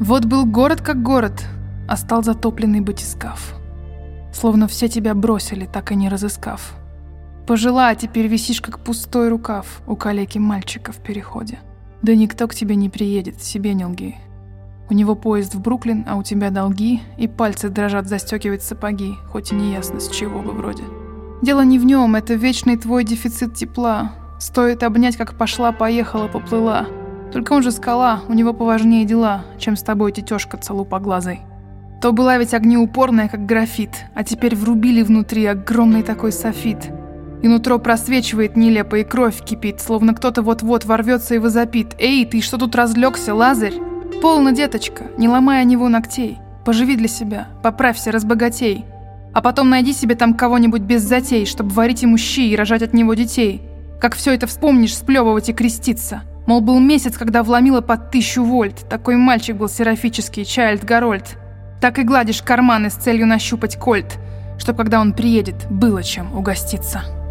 Вот был город как город, а стал затопленный батискаф. Словно все тебя бросили, так и не разыскав. Пожила, а теперь висишь, как пустой рукав у калеки мальчика в переходе. Да никто к тебе не приедет, себе не лги. У него поезд в Бруклин, а у тебя долги, и пальцы дрожат застегивать сапоги, хоть и не ясно, с чего бы вроде. Дело не в нем, это вечный твой дефицит тепла. Стоит обнять, как пошла-поехала, поплыла. Только он же скала, у него поважнее дела, чем с тобой тетешка целупоглазой. То была ведь огнеупорная, как графит, а теперь врубили внутри огромный такой софит. И нутро просвечивает нелепо, и кровь кипит, словно кто-то вот-вот ворвется и возопит. «Эй, ты что тут разлегся, Лазарь? Полно, деточка, не ломай о него ногтей. Поживи для себя, поправься, разбогатей. А потом найди себе там кого-нибудь без затей, чтобы варить ему щи и рожать от него детей. Как все это вспомнишь, сплевывать и креститься. Мол, был месяц, когда вломила под тысячу вольт. Такой мальчик был серафический, Чайльд Гарольд. Так и гладишь карманы с целью нащупать кольт, чтоб когда он приедет, было чем угоститься.